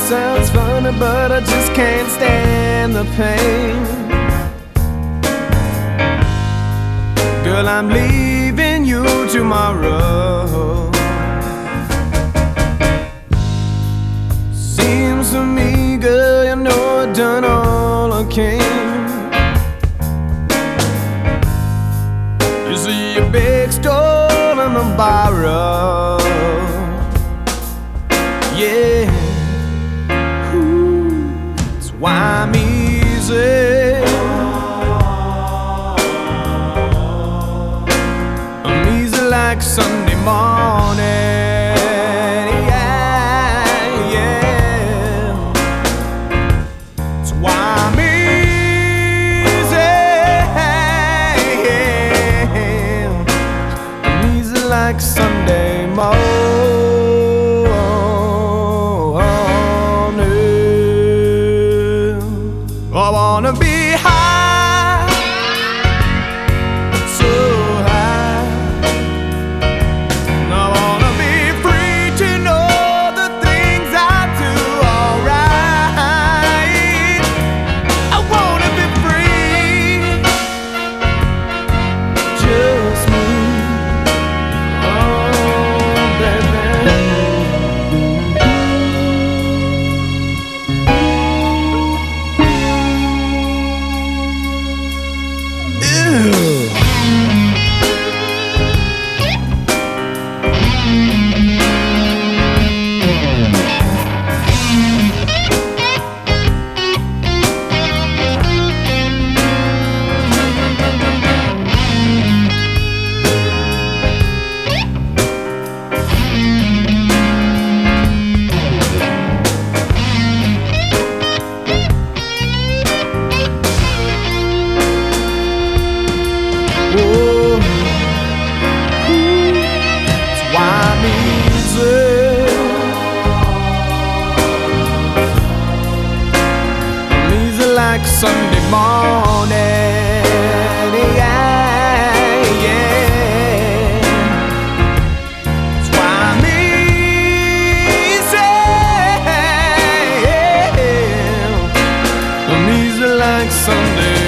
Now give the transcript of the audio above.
sounds funny, but I just can't stand the pain. Girl, I'm leaving you tomorrow. Seems to me, girl, you know I've done all I can. You see a big store and a borrow. Why I'm easy. I'm easy like Sunday morning. Yeah, yeah. That's why I'm easy. I'm easy like Sunday morning. Ew. Like Sunday morning. Yeah, yeah. That's why I'm easy. I'm easy like Sunday